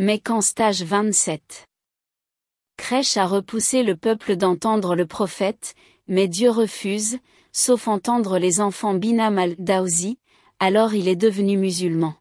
Mais qu'en stage 27. Crèche a repoussé le peuple d'entendre le prophète, mais Dieu refuse, sauf entendre les enfants Binam al-Dawzi, alors il est devenu musulman.